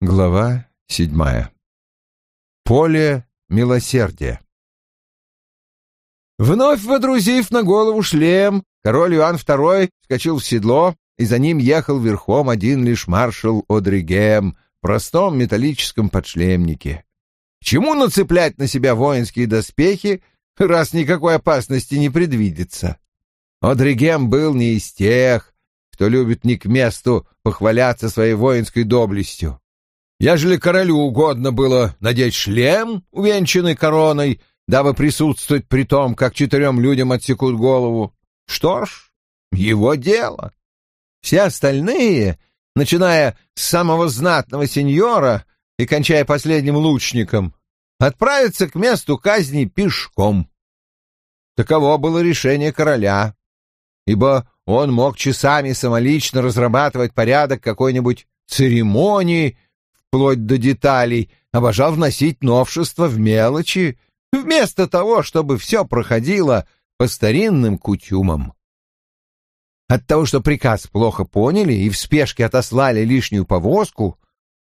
Глава седьмая. Поле милосердия. Вновь водрузив на голову шлем, король Иоанн II вскочил в седло, и за ним ехал верхом один лишь маршал Одригем в простом металлическом подшлемнике. К чему нацеплять на себя воинские доспехи, раз никакой опасности не предвидится? Одригем был не из тех, кто любит не к месту похваляться своей воинской доблестью. Ежели королю угодно было надеть шлем, увенчанный короной, дабы присутствовать при том, как четырем людям отсекут голову, что ж, его дело. Все остальные, начиная с самого знатного сеньора и кончая последним лучником, отправятся к месту казни пешком. Таково было решение короля, ибо он мог часами самолично разрабатывать порядок какой-нибудь церемонии, вплоть до деталей, обожал вносить новшества в мелочи, вместо того, чтобы все проходило по старинным кутюмам. От того, что приказ плохо поняли и в спешке отослали лишнюю повозку,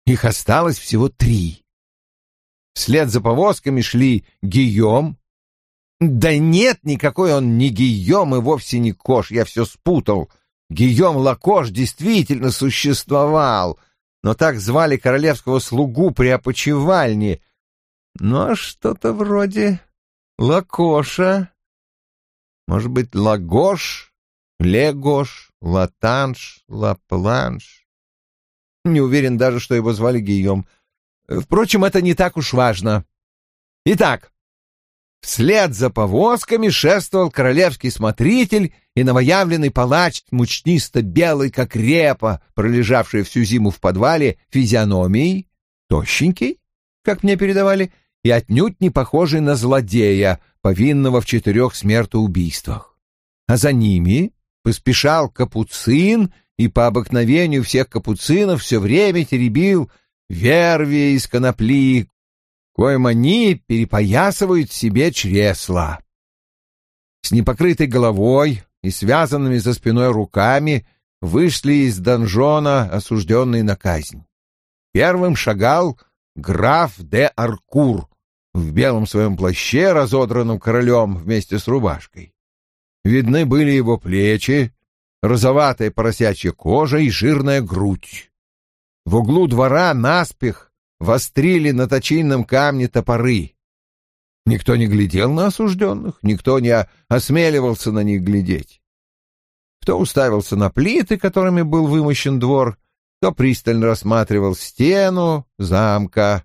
их осталось всего три. Вслед за повозками шли Гийом. Да нет, никакой он не Гийом и вовсе не Кош, я все спутал. Гийом Лакош действительно существовал, но так звали королевского слугу при опочивальне. Ну, а что-то вроде Лакоша. Может быть, Лагош, Легош, Латанш, Лапланш. Не уверен даже, что его звали Гийом. Впрочем, это не так уж важно. Итак, Вслед за повозками шествовал королевский смотритель и новоявленный палач, мучнисто-белый, как репа, пролежавший всю зиму в подвале, физиономией, тощенький, как мне передавали, и отнюдь не похожий на злодея, повинного в четырех смертоубийствах. А за ними поспешал капуцин и по обыкновению всех капуцинов все время теребил верви из конопли, коим они перепоясывают себе чресла. С непокрытой головой и связанными за спиной руками вышли из донжона, осужденные на казнь. Первым шагал граф де Аркур в белом своем плаще, разодранном королем вместе с рубашкой. Видны были его плечи, розоватая поросячья кожа и жирная грудь. В углу двора наспех вострили на точильном камне топоры. Никто не глядел на осужденных, никто не осмеливался на них глядеть. Кто уставился на плиты, которыми был вымощен двор, кто пристально рассматривал стену замка.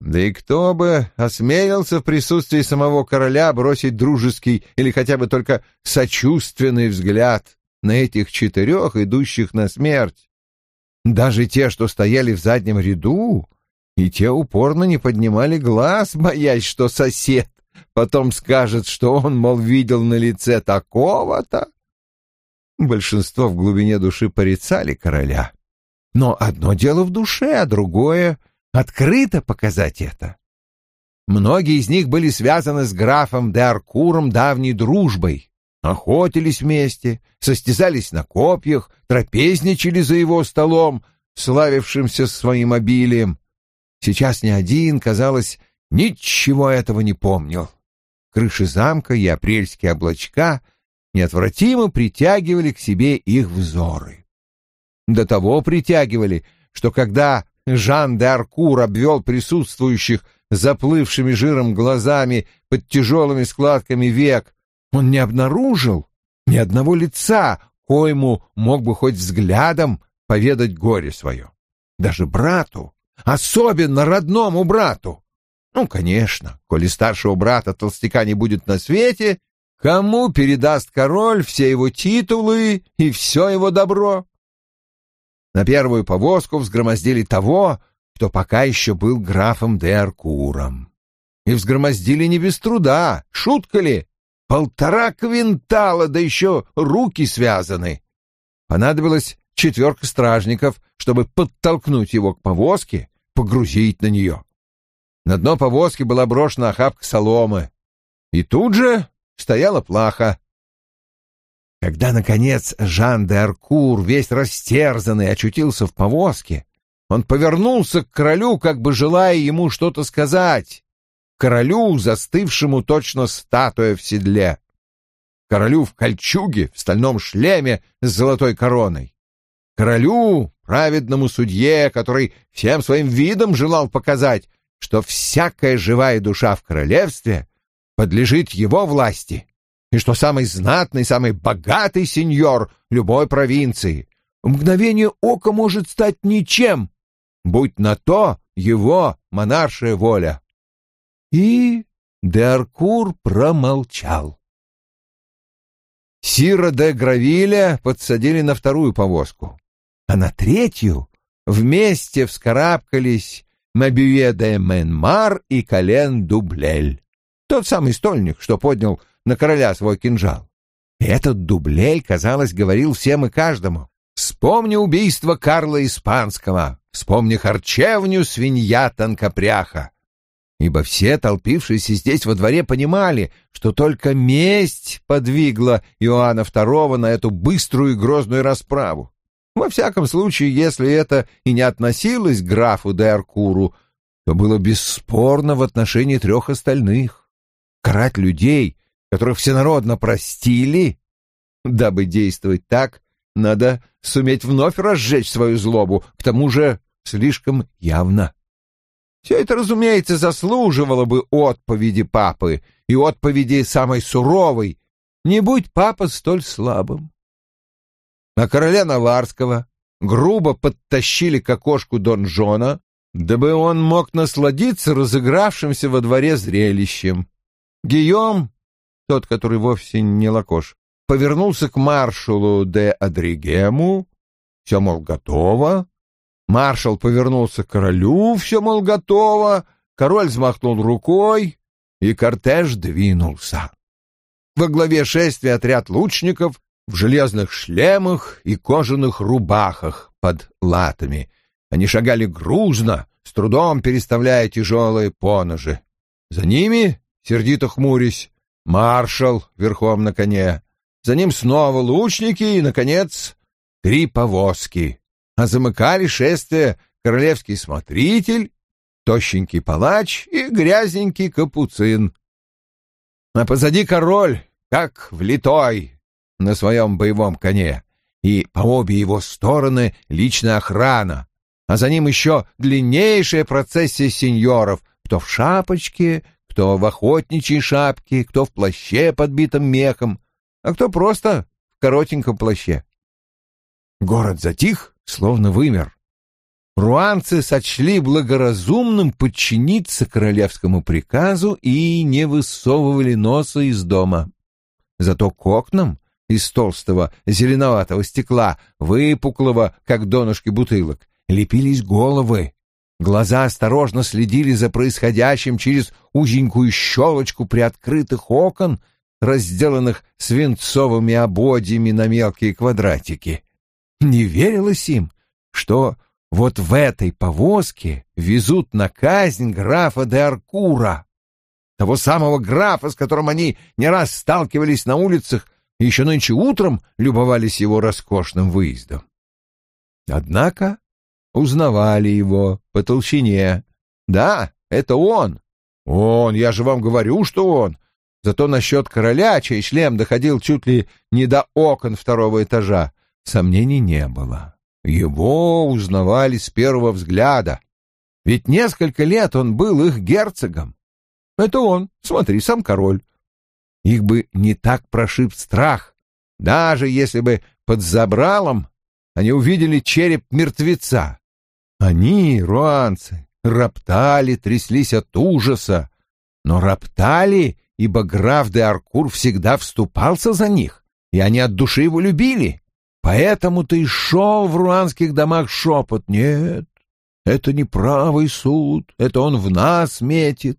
Да и кто бы осмелился в присутствии самого короля бросить дружеский или хотя бы только сочувственный взгляд на этих четырех, идущих на смерть. Даже те, что стояли в заднем ряду, и те упорно не поднимали глаз, боясь, что сосед потом скажет, что он, мол, видел на лице такого-то. Большинство в глубине души порицали короля. Но одно дело в душе, а другое — открыто показать это. Многие из них были связаны с графом де Аркуром давней дружбой, охотились вместе, состязались на копьях, трапезничали за его столом, славившимся своим обилием. Сейчас ни один, казалось, ничего этого не помнил. Крыши замка и апрельские облачка неотвратимо притягивали к себе их взоры. До того притягивали, что когда Жан де Аркур обвел присутствующих заплывшими жиром глазами под тяжелыми складками век, он не обнаружил ни одного лица, коему мог бы хоть взглядом поведать горе свое. Даже брату, особенно родному брату. Ну, конечно, коли старшего брата толстяка не будет на свете, кому передаст король все его титулы и все его добро? На первую повозку взгромоздили того, кто пока еще был графом де Аркуром. И взгромоздили не без труда, шутка ли? Полтора квинтала, да еще руки связаны. Понадобилось четверка стражников, чтобы подтолкнуть его к повозке, погрузить на нее. На дно повозки была брошена охапка соломы. И тут же стояла плаха. Когда, наконец, Жан де Аркур, весь растерзанный, очутился в повозке, Он повернулся к королю, как бы желая ему что-то сказать. Королю, застывшему точно статуя в седле. Королю в кольчуге, в стальном шлеме с золотой короной. Королю, праведному судье, который всем своим видом желал показать, что всякая живая душа в королевстве подлежит его власти, и что самый знатный, самый богатый сеньор любой провинции в мгновение ока может стать ничем, будь на то его монаршая воля. И Деаркур промолчал. Сира де Гравиля подсадили на вторую повозку, а на третью вместе вскарабкались Мабюе Менмар и Кален Дублель. Тот самый стольник, что поднял на короля свой кинжал. И этот Дублель, казалось, говорил всем и каждому. «Вспомни убийство Карла Испанского, вспомни харчевню свинья тонкопряха». Ибо все, толпившиеся здесь во дворе, понимали, что только месть подвигла Иоанна II на эту быструю и грозную расправу. Во всяком случае, если это и не относилось к графу де Аркуру, то было бесспорно в отношении трех остальных. Карать людей, которых всенародно простили, дабы действовать так, надо суметь вновь разжечь свою злобу, к тому же слишком явно. Все это, разумеется, заслуживало бы отповеди папы и отповеди самой суровой, не будь папа столь слабым а короля Наварского грубо подтащили к окошку донжона, дабы он мог насладиться разыгравшимся во дворе зрелищем. Гийом, тот, который вовсе не лакош, повернулся к маршалу де Адригему, все, мол, готово. Маршал повернулся к королю, все, мол, готово. Король взмахнул рукой, и кортеж двинулся. Во главе шествия отряд лучников в железных шлемах и кожаных рубахах под латами. Они шагали грузно, с трудом переставляя тяжелые поножи. За ними, сердито хмурясь, маршал верхом на коне. За ним снова лучники и, наконец, три повозки. А замыкали шествие королевский смотритель, тощенький палач и грязненький капуцин. А позади король, как влитой, на своем боевом коне, и по обе его стороны личная охрана, а за ним еще длиннейшая процессия сеньоров, кто в шапочке, кто в охотничьей шапке, кто в плаще, подбитом мехом, а кто просто в коротеньком плаще. Город затих, словно вымер. Руанцы сочли благоразумным подчиниться королевскому приказу и не высовывали носа из дома. Зато к окнам из толстого зеленоватого стекла, выпуклого, как донышки бутылок, лепились головы. Глаза осторожно следили за происходящим через узенькую щелочку приоткрытых окон, разделанных свинцовыми ободьями на мелкие квадратики. Не верилось им, что вот в этой повозке везут на казнь графа де Аркура, того самого графа, с которым они не раз сталкивались на улицах еще нынче утром любовались его роскошным выездом. Однако узнавали его по толщине. Да, это он. Он, я же вам говорю, что он. Зато насчет короля, чей шлем доходил чуть ли не до окон второго этажа, сомнений не было. Его узнавали с первого взгляда. Ведь несколько лет он был их герцогом. Это он, смотри, сам король. Их бы не так прошиб страх, даже если бы под забралом они увидели череп мертвеца. Они, руанцы, роптали, тряслись от ужаса, но роптали, ибо граф де Аркур всегда вступался за них, и они от души его любили. Поэтому-то и шел в руанских домах шепот. Нет, это не правый суд, это он в нас метит.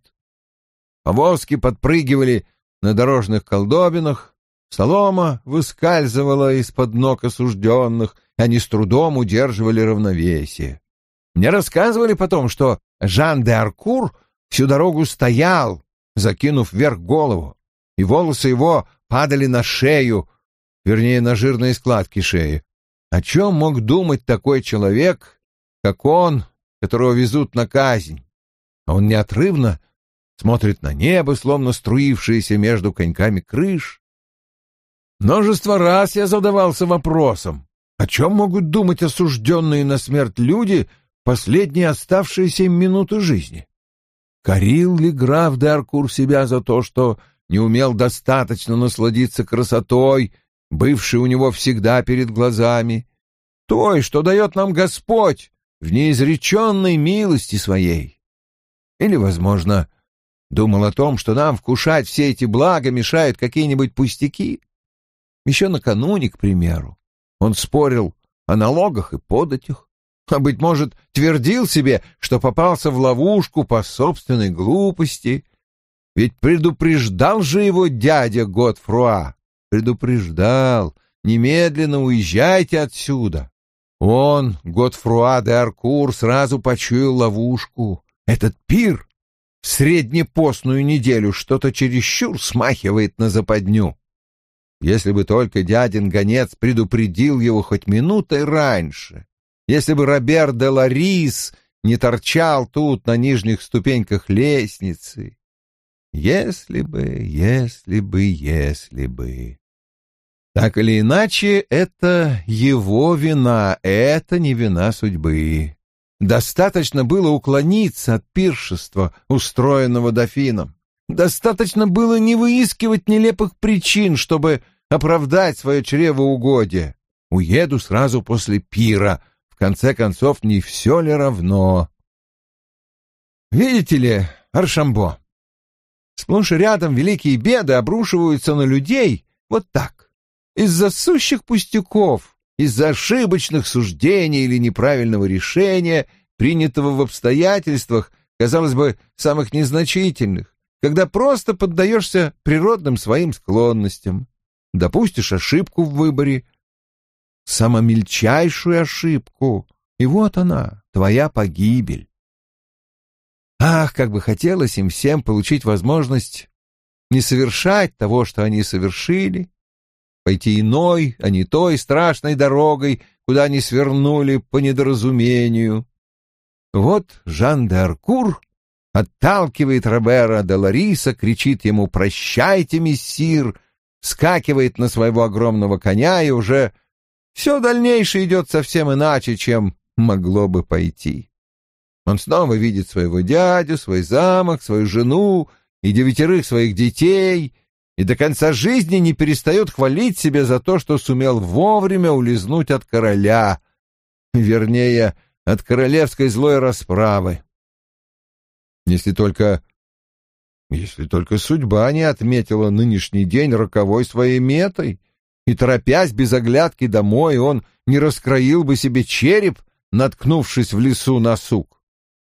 Повозки подпрыгивали на дорожных колдобинах, солома выскальзывала из-под ног осужденных, они с трудом удерживали равновесие. Мне рассказывали потом, что Жан де Аркур всю дорогу стоял, закинув вверх голову, и волосы его падали на шею, вернее, на жирные складки шеи. О чем мог думать такой человек, как он, которого везут на казнь. А он неотрывно смотрит на небо, словно струившееся между коньками крыш. Множество раз я задавался вопросом, о чем могут думать осужденные на смерть люди последние оставшиеся им минуты жизни? Корил ли граф де Аркур себя за то, что не умел достаточно насладиться красотой, бывшей у него всегда перед глазами, той, что дает нам Господь в неизреченной милости своей? Или, возможно, думал о том, что нам вкушать все эти блага мешают какие-нибудь пустяки? Еще накануне, к примеру, он спорил о налогах и податях, а, быть может, твердил себе, что попался в ловушку по собственной глупости. Ведь предупреждал же его дядя Готфруа, предупреждал, немедленно уезжайте отсюда. Он, Готфруа де Аркур, сразу почуял ловушку. Этот пир в среднепостную неделю что-то чересчур смахивает на западню. Если бы только дядин гонец предупредил его хоть минутой раньше, если бы Робер де Ларис не торчал тут на нижних ступеньках лестницы. Если бы, если бы, если бы. Так или иначе, это его вина, это не вина судьбы. Достаточно было уклониться от пиршества, устроенного дофином. Достаточно было не выискивать нелепых причин, чтобы оправдать свое чревоугодие. Уеду сразу после пира. В конце концов, не все ли равно? Видите ли, Аршамбо, сплошь рядом великие беды обрушиваются на людей вот так, из-за сущих пустяков, из-за ошибочных суждений или неправильного решения, принятого в обстоятельствах, казалось бы, самых незначительных когда просто поддаешься природным своим склонностям, допустишь ошибку в выборе, самомельчайшую ошибку, и вот она, твоя погибель. Ах, как бы хотелось им всем получить возможность не совершать того, что они совершили, пойти иной, а не той страшной дорогой, куда они свернули по недоразумению. Вот Жан де Аркур отталкивает Робера де Лариса, кричит ему «Прощайте, мессир!», скакивает на своего огромного коня и уже все дальнейшее идет совсем иначе, чем могло бы пойти. Он снова видит своего дядю, свой замок, свою жену и девятерых своих детей, и до конца жизни не перестает хвалить себя за то, что сумел вовремя улизнуть от короля, вернее, от королевской злой расправы. Если только... Если только судьба не отметила нынешний день роковой своей метой, и, торопясь без оглядки домой, он не раскроил бы себе череп, наткнувшись в лесу на сук.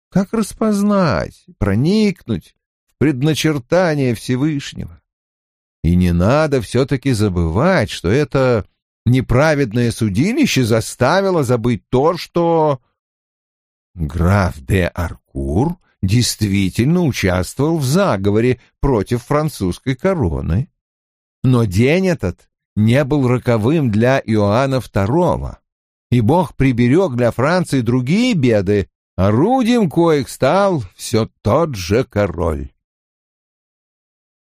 Как распознать, проникнуть в предначертание Всевышнего? И не надо все-таки забывать, что это неправедное судилище заставило забыть то, что... Граф де Аркур действительно участвовал в заговоре против французской короны. Но день этот не был роковым для Иоанна II, и Бог приберег для Франции другие беды, орудием коих стал все тот же король.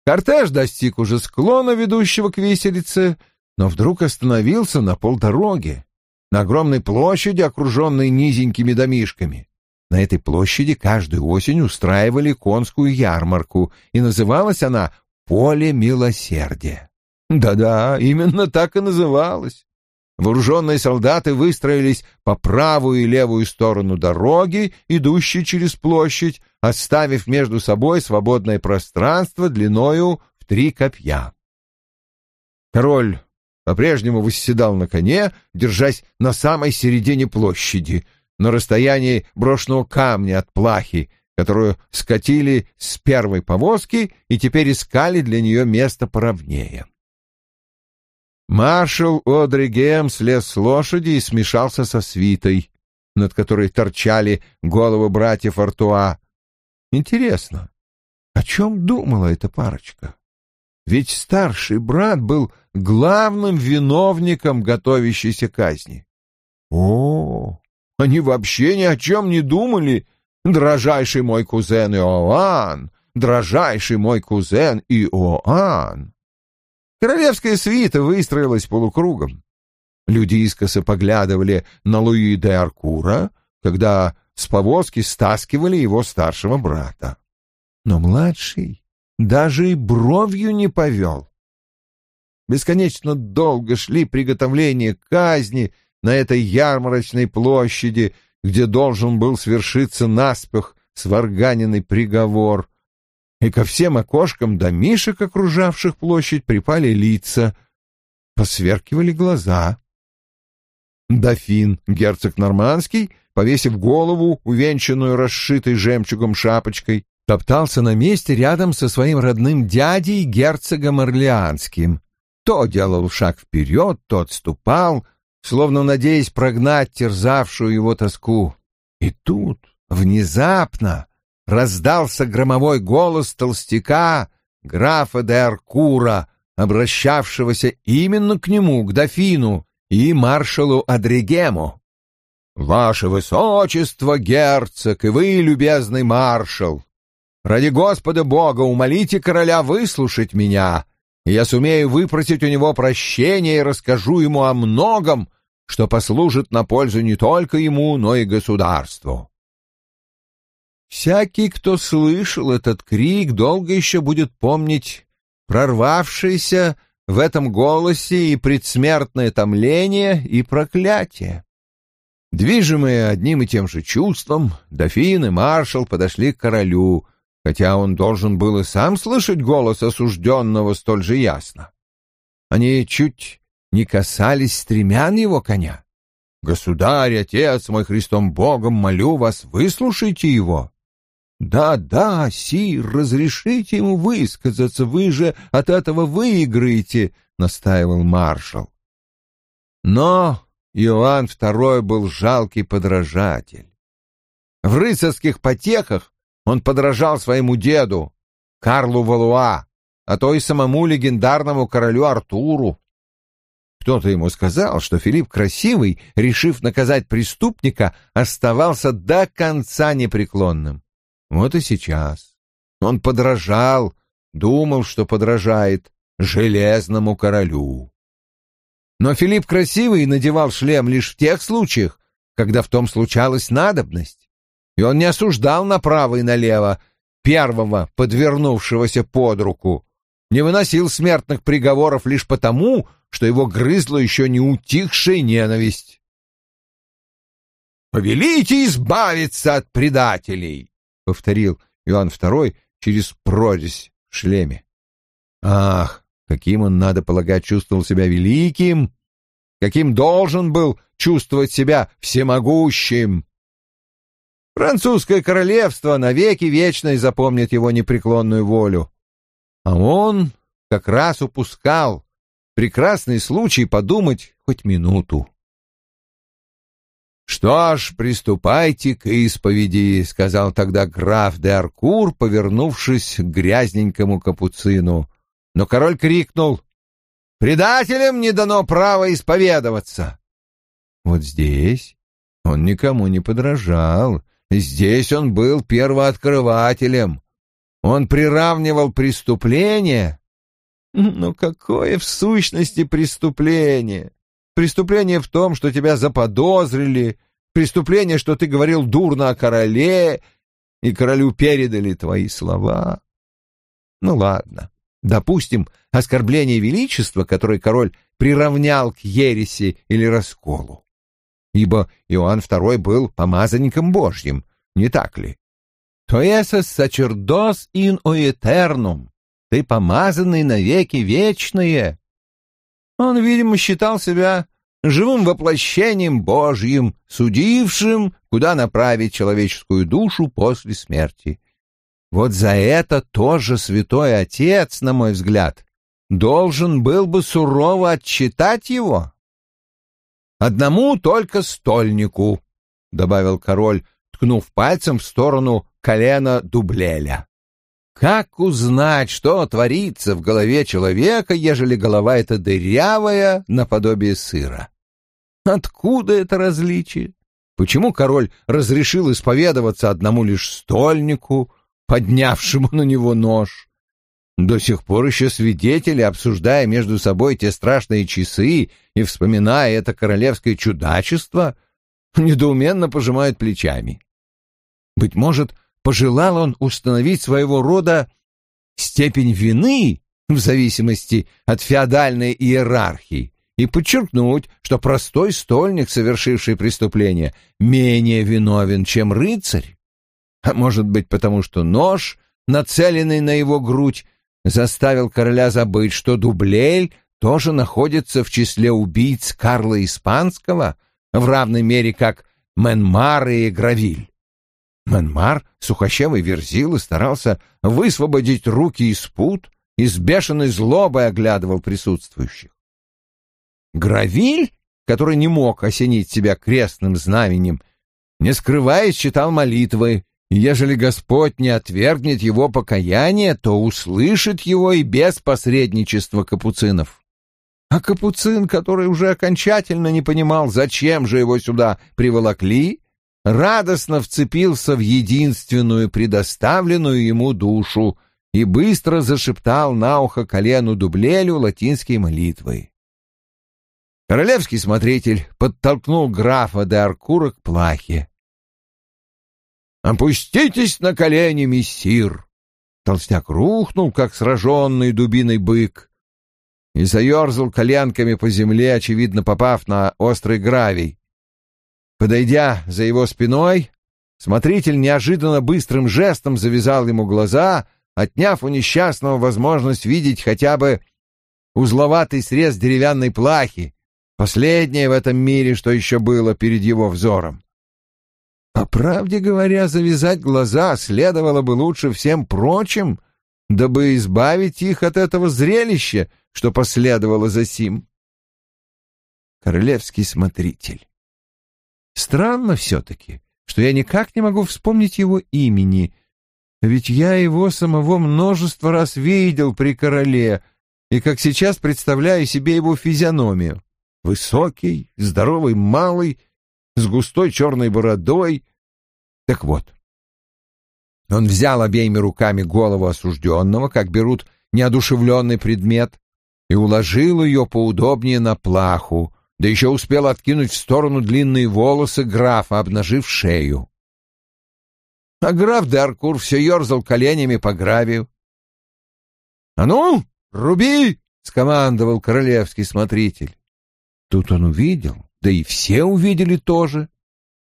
Кортеж достиг уже склона, ведущего к виселице, но вдруг остановился на полдороге, на огромной площади, окруженной низенькими домишками. На этой площади каждую осень устраивали конскую ярмарку, и называлась она «Поле милосердия». Да-да, именно так и называлась. Вооруженные солдаты выстроились по правую и левую сторону дороги, идущей через площадь, оставив между собой свободное пространство длиною в три копья. Король по-прежнему восседал на коне, держась на самой середине площади — на расстоянии брошенного камня от плахи, которую скатили с первой повозки и теперь искали для нее место поровнее. Маршал Одри Гем слез с лошади и смешался со свитой, над которой торчали головы братьев Артуа. Интересно, о чем думала эта парочка? Ведь старший брат был главным виновником готовящейся казни. О, Они вообще ни о чем не думали. Дрожайший мой кузен Иоанн, дрожайший мой кузен Иоанн. Королевская свита выстроилась полукругом. Люди искоса поглядывали на Луи де Аркура, когда с повозки стаскивали его старшего брата. Но младший даже и бровью не повел. Бесконечно долго шли приготовления казни на этой ярмарочной площади, где должен был свершиться наспех сварганенный приговор. И ко всем окошкам домишек, окружавших площадь, припали лица, посверкивали глаза. Дофин, герцог Нормандский, повесив голову, увенчанную расшитой жемчугом шапочкой, топтался на месте рядом со своим родным дядей, герцогом Орлеанским. То делал шаг вперед, то отступал, словно надеясь прогнать терзавшую его тоску. И тут, внезапно, раздался громовой голос толстяка, графа де Аркура, обращавшегося именно к нему, к дофину и маршалу Адригему. «Ваше высочество, герцог, и вы, любезный маршал, ради Господа Бога умолите короля выслушать меня, и я сумею выпросить у него прощения и расскажу ему о многом, что послужит на пользу не только ему, но и государству. Всякий, кто слышал этот крик, долго еще будет помнить прорвавшееся в этом голосе и предсмертное томление и проклятие. Движимые одним и тем же чувством, дофин и маршал подошли к королю, хотя он должен был и сам слышать голос осужденного столь же ясно. Они чуть не касались стремян его коня. «Государь, отец мой Христом Богом, молю вас, выслушайте его». «Да, да, сир, разрешите ему высказаться, вы же от этого выиграете», — настаивал маршал. Но Иоанн II был жалкий подражатель. В рыцарских потехах он подражал своему деду, Карлу Валуа, а то и самому легендарному королю Артуру. Кто-то ему сказал, что Филипп Красивый, решив наказать преступника, оставался до конца непреклонным. Вот и сейчас. Он подражал, думал, что подражает железному королю. Но Филипп Красивый надевал шлем лишь в тех случаях, когда в том случалась надобность. И он не осуждал направо и налево первого, подвернувшегося под руку, не выносил смертных приговоров лишь потому, что его грызла еще не утихшая ненависть. «Повелите избавиться от предателей!» — повторил Иоанн II через прорезь в шлеме. Ах, каким он, надо полагать, чувствовал себя великим, каким должен был чувствовать себя всемогущим. Французское королевство навеки вечно и запомнит его непреклонную волю. А он как раз упускал прекрасный случай подумать хоть минуту. «Что ж, приступайте к исповеди», — сказал тогда граф де Аркур, повернувшись к грязненькому капуцину. Но король крикнул, «Предателям не дано право исповедоваться». Вот здесь он никому не подражал, здесь он был первооткрывателем. Он приравнивал преступление но какое в сущности преступление? Преступление в том, что тебя заподозрили, преступление, что ты говорил дурно о короле, и королю передали твои слова. Ну ладно, допустим, оскорбление величества, которое король приравнял к ереси или расколу. Ибо Иоанн II был помазанником Божьим, не так ли? «То есас сачердос ин оэтернум», ты помазанный навеки вечные. Он, видимо, считал себя живым воплощением Божьим, судившим, куда направить человеческую душу после смерти. Вот за это тоже святой отец, на мой взгляд, должен был бы сурово отчитать его. «Одному только стольнику», — добавил король, ткнув пальцем в сторону колена Дублеля. Как узнать, что творится в голове человека, ежели голова эта дырявая, наподобие сыра? Откуда это различие? Почему король разрешил исповедоваться одному лишь стольнику, поднявшему на него нож? До сих пор еще свидетели, обсуждая между собой те страшные часы и вспоминая это королевское чудачество, недоуменно пожимают плечами. Быть может, пожелал он установить своего рода степень вины в зависимости от феодальной иерархии и подчеркнуть, что простой стольник, совершивший преступление, менее виновен, чем рыцарь. А может быть, потому что нож, нацеленный на его грудь, заставил короля забыть, что Дублель тоже находится в числе убийц Карла Испанского в равной мере, как Менмар и Гравиль. Менмар, сухощавый верзил, старался высвободить руки из пут и с бешеной злобой оглядывал присутствующих. Гравиль, который не мог осенить себя крестным знаменем, не скрываясь, читал молитвы, и ежели Господь не отвергнет его покаяние, то услышит его и без посредничества капуцинов. А капуцин, который уже окончательно не понимал, зачем же его сюда приволокли, радостно вцепился в единственную предоставленную ему душу и быстро зашептал на ухо колену Дублелю латинские молитвы. Королевский смотритель подтолкнул графа де Аркура к плахе. «Опуститесь на колени, мессир!» Толстяк рухнул, как сраженный дубиной бык, и заерзал коленками по земле, очевидно попав на острый гравий. Подойдя за его спиной, смотритель неожиданно быстрым жестом завязал ему глаза, отняв у несчастного возможность видеть хотя бы узловатый срез деревянной плахи, последнее в этом мире, что еще было перед его взором. По правде говоря, завязать глаза следовало бы лучше всем прочим, дабы избавить их от этого зрелища, что последовало за сим. Королевский смотритель. Странно все-таки, что я никак не могу вспомнить его имени, ведь я его самого множество раз видел при короле, и как сейчас представляю себе его физиономию. Высокий, здоровый, малый, с густой черной бородой. Так вот, он взял обеими руками голову осужденного, как берут неодушевленный предмет, и уложил ее поудобнее на плаху, да еще успел откинуть в сторону длинные волосы графа, обнажив шею. А граф Даркур все ерзал коленями по гравию. — А ну, руби! — скомандовал королевский смотритель. Тут он увидел, да и все увидели тоже,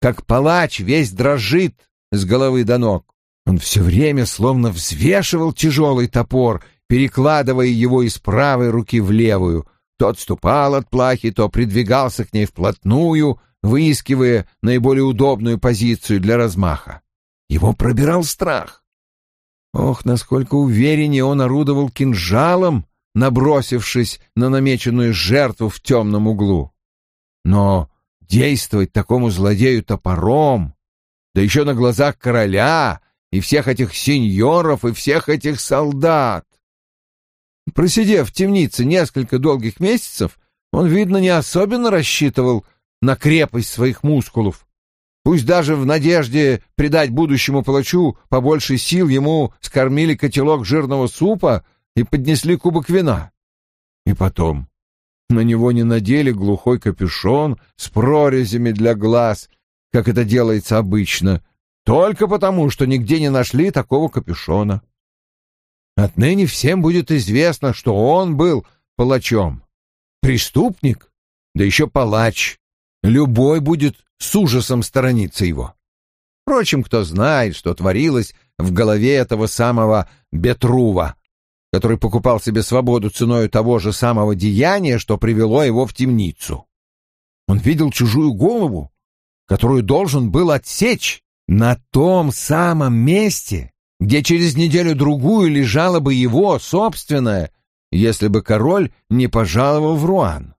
как палач весь дрожит с головы до ног. Он все время словно взвешивал тяжелый топор, перекладывая его из правой руки в левую — то отступал от плахи, то придвигался к ней вплотную, выискивая наиболее удобную позицию для размаха. Его пробирал страх. Ох, насколько увереннее он орудовал кинжалом, набросившись на намеченную жертву в темном углу. Но действовать такому злодею топором, да еще на глазах короля и всех этих сеньоров и всех этих солдат, Просидев в темнице несколько долгих месяцев, он, видно, не особенно рассчитывал на крепость своих мускулов. Пусть даже в надежде придать будущему палачу побольше сил ему скормили котелок жирного супа и поднесли кубок вина. И потом на него не надели глухой капюшон с прорезями для глаз, как это делается обычно, только потому, что нигде не нашли такого капюшона. Отныне всем будет известно, что он был палачом. Преступник, да еще палач. Любой будет с ужасом сторониться его. Впрочем, кто знает, что творилось в голове этого самого Бетрува, который покупал себе свободу ценой того же самого деяния, что привело его в темницу. Он видел чужую голову, которую должен был отсечь на том самом месте, где через неделю-другую лежала бы его собственная, если бы король не пожаловал в Руан.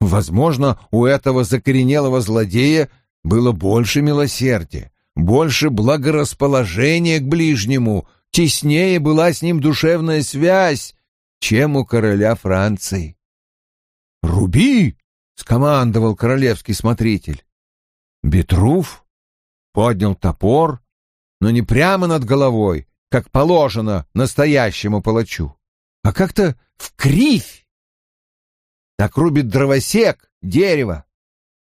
Возможно, у этого закоренелого злодея было больше милосердия, больше благорасположения к ближнему, теснее была с ним душевная связь, чем у короля Франции. «Руби!» — скомандовал королевский смотритель. Бетруф поднял топор, но не прямо над головой, как положено настоящему палачу, а как-то в кривь. Так рубит дровосек, дерево.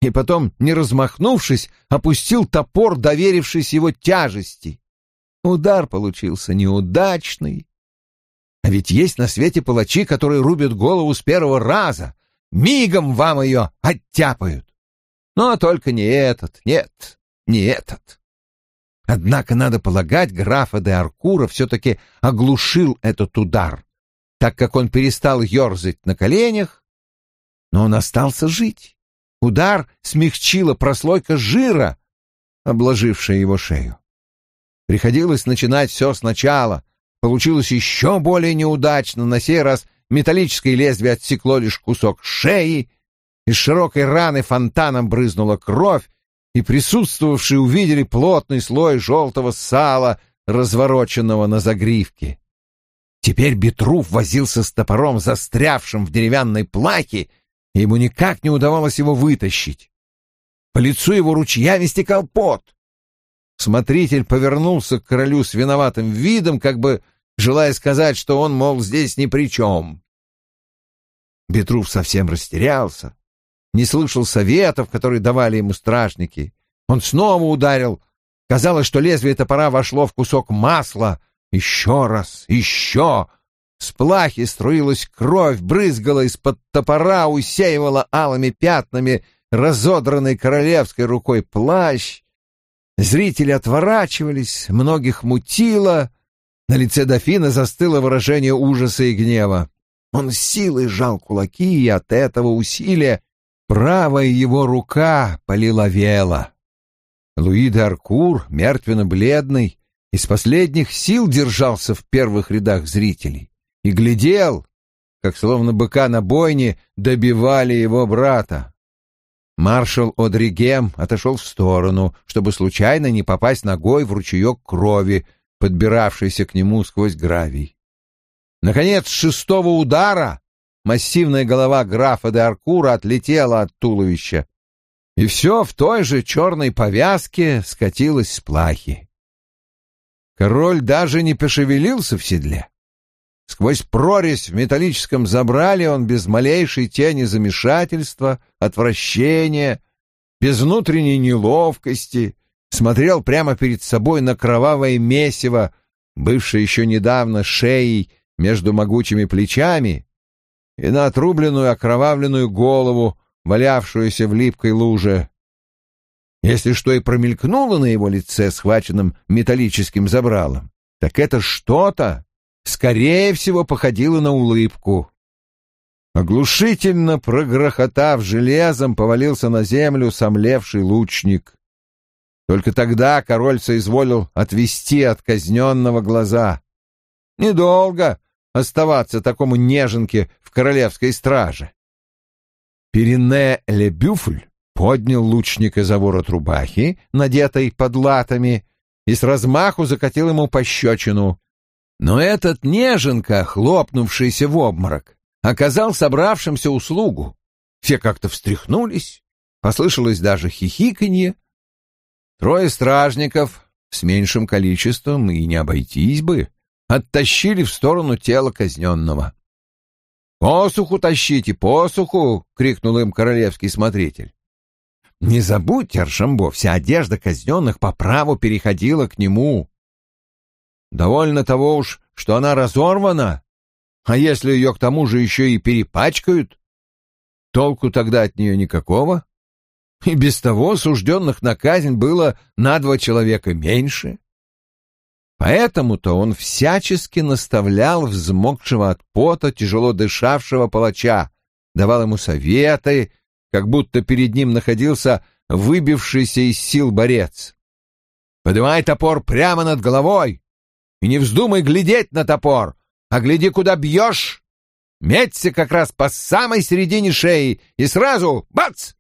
И потом, не размахнувшись, опустил топор, доверившись его тяжести. Удар получился неудачный. А ведь есть на свете палачи, которые рубят голову с первого раза. Мигом вам ее оттяпают. Но только не этот, нет, не этот. Однако, надо полагать, графа де Аркура все-таки оглушил этот удар, так как он перестал ерзать на коленях, но он остался жить. Удар смягчила прослойка жира, обложившая его шею. Приходилось начинать все сначала. Получилось еще более неудачно. На сей раз металлическое лезвие отсекло лишь кусок шеи, из широкой раны фонтаном брызнула кровь, и присутствовавшие увидели плотный слой желтого сала, развороченного на загривке. Теперь Бетруф возился с топором, застрявшим в деревянной плахе, и ему никак не удавалось его вытащить. По лицу его ручьями стекал пот. Смотритель повернулся к королю с виноватым видом, как бы желая сказать, что он, мол, здесь ни при чем. Бетруф совсем растерялся, не слышал советов, которые давали ему стражники. Он снова ударил. Казалось, что лезвие топора вошло в кусок масла. Еще раз, еще. С плахи струилась кровь, брызгала из-под топора, усеивала алыми пятнами разодранный королевской рукой плащ. Зрители отворачивались, многих мутило. На лице дофина застыло выражение ужаса и гнева. Он силой сжал кулаки, и от этого усилия правая его рука полиловела. Луи де Аркур, мертвенно-бледный, из последних сил держался в первых рядах зрителей и глядел, как словно быка на бойне добивали его брата. Маршал Одригем отошел в сторону, чтобы случайно не попасть ногой в ручеек крови, подбиравшийся к нему сквозь гравий. Наконец, с шестого удара массивная голова графа де Аркура отлетела от туловища, и все в той же черной повязке скатилось с плахи. Король даже не пошевелился в седле. Сквозь прорезь в металлическом забрале он без малейшей тени замешательства, отвращения, без внутренней неловкости смотрел прямо перед собой на кровавое месиво, бывшее еще недавно шеей между могучими плечами, и на отрубленную окровавленную голову, валявшуюся в липкой луже. Если что и промелькнуло на его лице, схваченном металлическим забралом, так это что-то скорее всего, походила на улыбку. Оглушительно прогрохотав железом, повалился на землю сомлевший лучник. Только тогда король соизволил отвести от казненного глаза. Недолго оставаться такому неженке в королевской страже. Перене Лебюфль поднял лучника за ворот рубахи, надетой под латами, и с размаху закатил ему пощечину. Но этот неженка, хлопнувшийся в обморок, оказал собравшимся услугу. Все как-то встряхнулись, послышалось даже хихиканье. Трое стражников с меньшим количеством и не обойтись бы, оттащили в сторону тела казненного. «Посуху тащите, посуху!» — крикнул им королевский смотритель. «Не забудьте, Аршамбо, вся одежда казненных по праву переходила к нему. Довольно того уж, что она разорвана, а если ее к тому же еще и перепачкают, толку тогда от нее никакого. И без того сужденных на казнь было на два человека меньше. Поэтому-то он всячески наставлял взмокшего от пота, тяжело дышавшего палача, давал ему советы, как будто перед ним находился выбившийся из сил борец. «Поднимай топор прямо над головой, и не вздумай глядеть на топор, а гляди, куда бьешь. Меться как раз по самой середине шеи и сразу бац!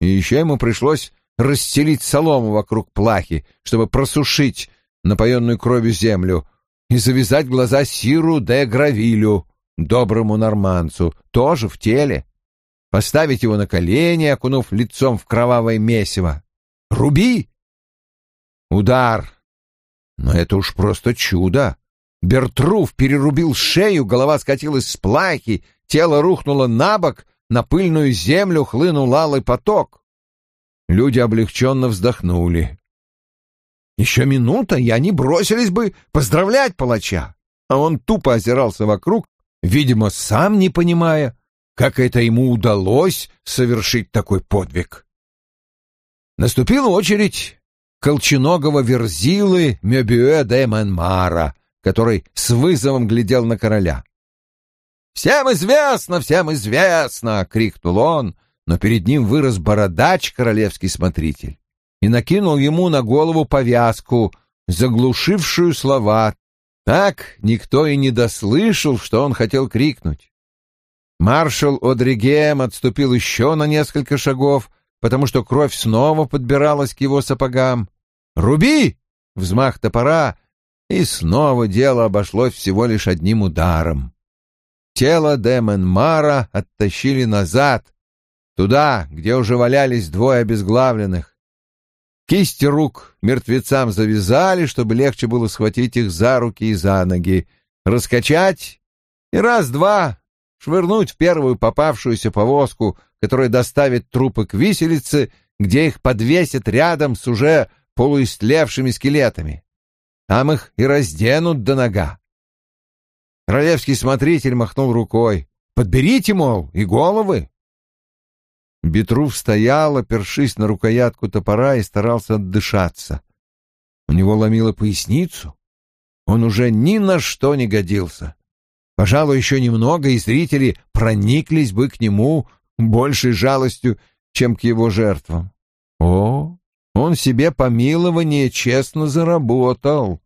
И еще ему пришлось расстелить солому вокруг плахи, чтобы просушить напоенную кровью землю, и завязать глаза Сиру де Гравилю, доброму норманцу, тоже в теле. поставить его на колени, окунув лицом в кровавое месиво. «Руби!» Удар. Но это уж просто чудо. Бертруф перерубил шею, голова скатилась с плахи, тело рухнуло на бок, на пыльную землю хлынул алый поток. Люди облегченно вздохнули. Еще минута, и они бросились бы поздравлять палача, а он тупо озирался вокруг, видимо, сам не понимая, как это ему удалось совершить такой подвиг. Наступила очередь колченогого верзилы Мебюэ де Манмара, который с вызовом глядел на короля. «Всем известно, всем известно!» — крикнул он, но перед ним вырос бородач, королевский смотритель, и накинул ему на голову повязку, заглушившую слова. Так никто и не дослышал, что он хотел крикнуть. Маршал Одригем отступил еще на несколько шагов, потому что кровь снова подбиралась к его сапогам. «Руби!» — взмах топора, и снова дело обошлось всего лишь одним ударом. Тело Деменмара оттащили назад, туда, где уже валялись двое обезглавленных. Кисти рук мертвецам завязали, чтобы легче было схватить их за руки и за ноги, раскачать и раз-два швырнуть в первую попавшуюся повозку, которая доставит трупы к виселице, где их подвесят рядом с уже полуистлевшими скелетами. Там их и разденут до нога. Королевский смотритель махнул рукой. «Подберите, мол, и головы!» Бетруф стоял, опершись на рукоятку топора и старался отдышаться. У него ломило поясницу. Он уже ни на что не годился. Пожалуй, еще немного, и зрители прониклись бы к нему большей жалостью, чем к его жертвам. О, он себе помилование честно заработал.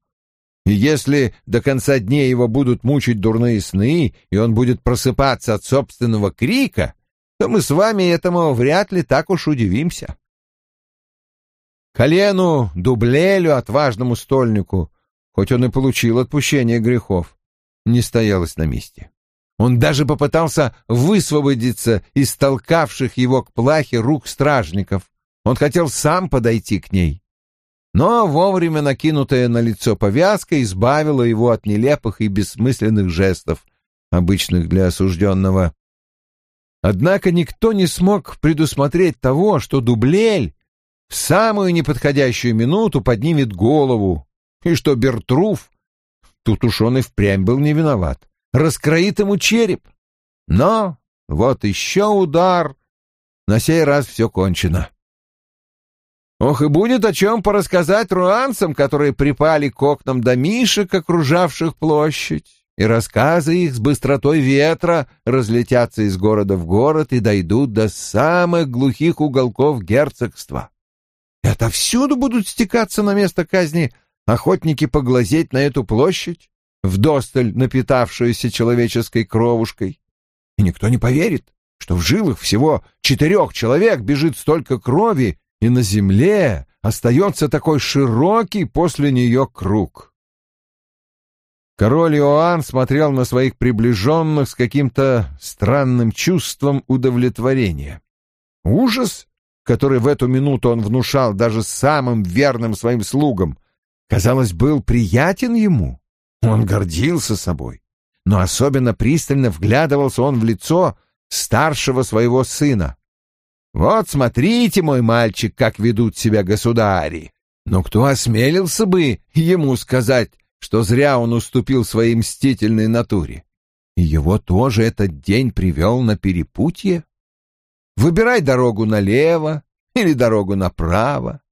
И если до конца дней его будут мучить дурные сны, и он будет просыпаться от собственного крика, то мы с вами этому вряд ли так уж удивимся. Колену, дублелю, отважному стольнику, хоть он и получил отпущение грехов, не стоялось на месте. Он даже попытался высвободиться из толкавших его к плахе рук стражников. Он хотел сам подойти к ней. Но вовремя накинутая на лицо повязка избавила его от нелепых и бессмысленных жестов, обычных для осужденного. Однако никто не смог предусмотреть того, что Дублель в самую неподходящую минуту поднимет голову, и что Бертруф Тут уж он и впрямь был не виноват. Раскроит ему череп. Но вот еще удар. На сей раз все кончено. Ох, и будет о чем порассказать руанцам, которые припали к окнам домишек, окружавших площадь, и рассказы их с быстротой ветра разлетятся из города в город и дойдут до самых глухих уголков герцогства. Это всюду будут стекаться на место казни охотники поглазеть на эту площадь, вдосталь напитавшуюся человеческой кровушкой. И никто не поверит, что в жилах всего четырех человек бежит столько крови, и на земле остается такой широкий после нее круг. Король Иоанн смотрел на своих приближенных с каким-то странным чувством удовлетворения. Ужас, который в эту минуту он внушал даже самым верным своим слугам, казалось, был приятен ему. Он гордился собой, но особенно пристально вглядывался он в лицо старшего своего сына. «Вот смотрите, мой мальчик, как ведут себя государи!» Но кто осмелился бы ему сказать, что зря он уступил своей мстительной натуре? И его тоже этот день привел на перепутье? Выбирай дорогу налево или дорогу направо.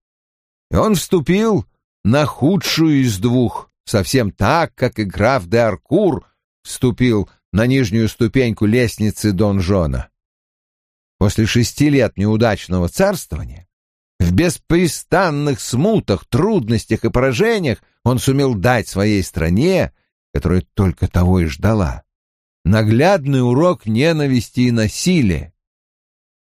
И он вступил на худшую из двух, совсем так, как и граф де Аркур вступил на нижнюю ступеньку лестницы Дон Жона. После шести лет неудачного царствования, в беспрестанных смутах, трудностях и поражениях он сумел дать своей стране, которая только того и ждала, наглядный урок ненависти и насилия.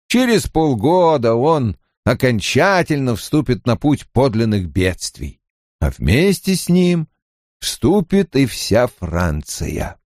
Через полгода он окончательно вступит на путь подлинных бедствий а вместе с ним вступит и вся Франция.